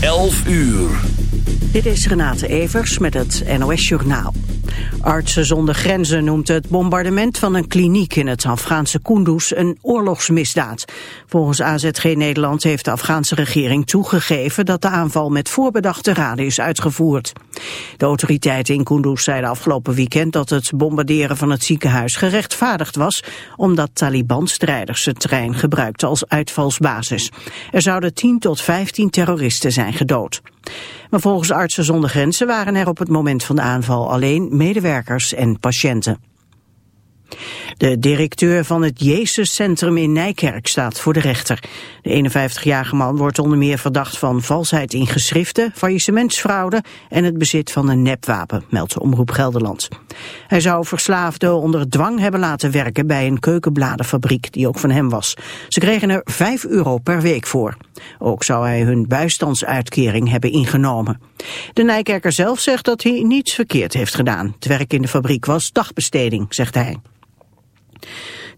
11 uur. Dit is Renate Evers met het NOS Journaal. Artsen zonder grenzen noemt het bombardement van een kliniek in het Afghaanse Kunduz een oorlogsmisdaad. Volgens AZG Nederland heeft de Afghaanse regering toegegeven dat de aanval met voorbedachte raden is uitgevoerd. De autoriteiten in Kunduz zeiden afgelopen weekend dat het bombarderen van het ziekenhuis gerechtvaardigd was, omdat Taliban-strijders het terrein gebruikten als uitvalsbasis. Er zouden 10 tot 15 terroristen zijn gedood. Maar volgens Artsen zonder Grenzen waren er op het moment van de aanval alleen medewerkers en patiënten. De directeur van het Jezuscentrum in Nijkerk staat voor de rechter. De 51-jarige man wordt onder meer verdacht van valsheid in geschriften, faillissementsfraude en het bezit van een nepwapen, meldt de Omroep Gelderland. Hij zou verslaafden onder dwang hebben laten werken bij een keukenbladenfabriek die ook van hem was. Ze kregen er 5 euro per week voor. Ook zou hij hun bijstandsuitkering hebben ingenomen. De Nijkerker zelf zegt dat hij niets verkeerd heeft gedaan. Het werk in de fabriek was dagbesteding, zegt hij.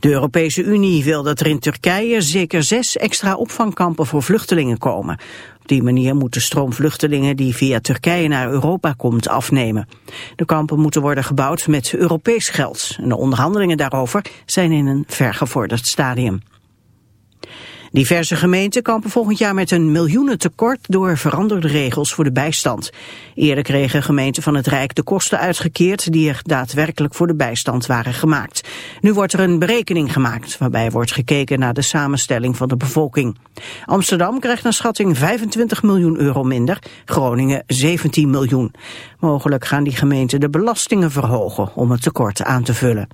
De Europese Unie wil dat er in Turkije zeker zes extra opvangkampen voor vluchtelingen komen. Op die manier moeten stroom vluchtelingen die via Turkije naar Europa komt afnemen. De kampen moeten worden gebouwd met Europees geld. En de onderhandelingen daarover zijn in een vergevorderd stadium. Diverse gemeenten kampen volgend jaar met een miljoenentekort door veranderde regels voor de bijstand. Eerder kregen gemeenten van het Rijk de kosten uitgekeerd die er daadwerkelijk voor de bijstand waren gemaakt. Nu wordt er een berekening gemaakt waarbij wordt gekeken naar de samenstelling van de bevolking. Amsterdam krijgt naar schatting 25 miljoen euro minder, Groningen 17 miljoen. Mogelijk gaan die gemeenten de belastingen verhogen om het tekort aan te vullen.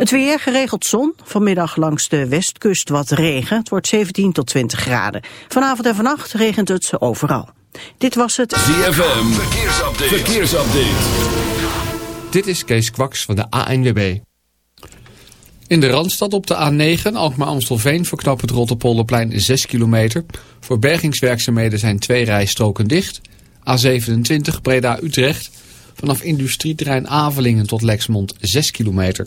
Het weer geregeld zon, vanmiddag langs de westkust wat regen. Het wordt 17 tot 20 graden. Vanavond en vannacht regent het overal. Dit was het ZFM, verkeersupdate. verkeersupdate. Dit is Kees Kwaks van de ANWB. In de Randstad op de A9, Alkmaar-Amstelveen, verknapt het Rotterpolderplein 6 kilometer. Voor bergingswerkzaamheden zijn twee rijstroken dicht. A27 Breda-Utrecht, vanaf industrieterrein Avelingen tot Lexmond 6 kilometer.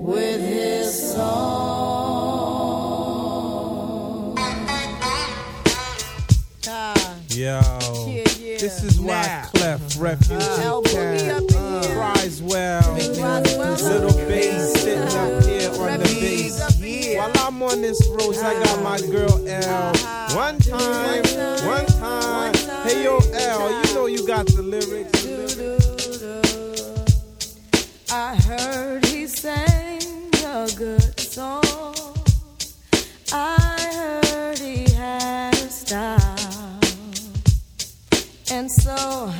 with his song. Yo, this is why Cleft Clef Refuge uh, Town uh, cries well. Little bass sitting up here on the bass. While I'm on this road, I got my girl El. One time, one time. Hey yo El, you know you got know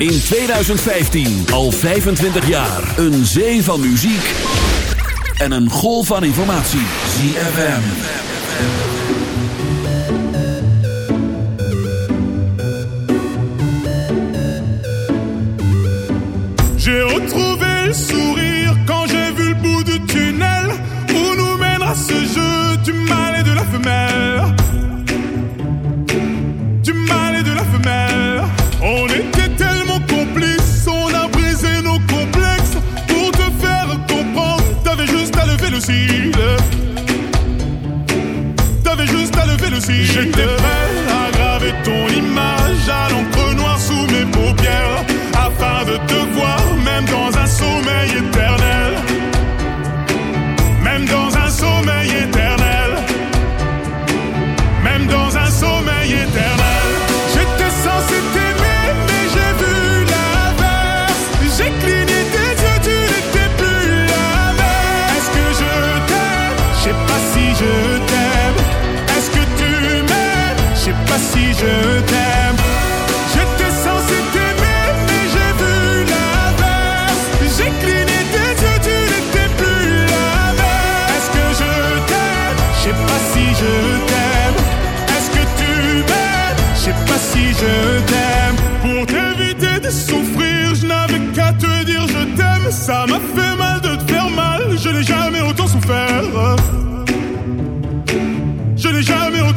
In 2015, al 25 jaar. Een zee van muziek en een golf van informatie. ZFM. J'ai retrouvé le sourire quand j'ai vu le bout du tunnel où nous mènera ce jeu du mal et de la femelle. Du mal et de la femelle. On est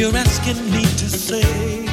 you're asking me to say.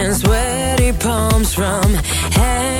and sweaty palms from hand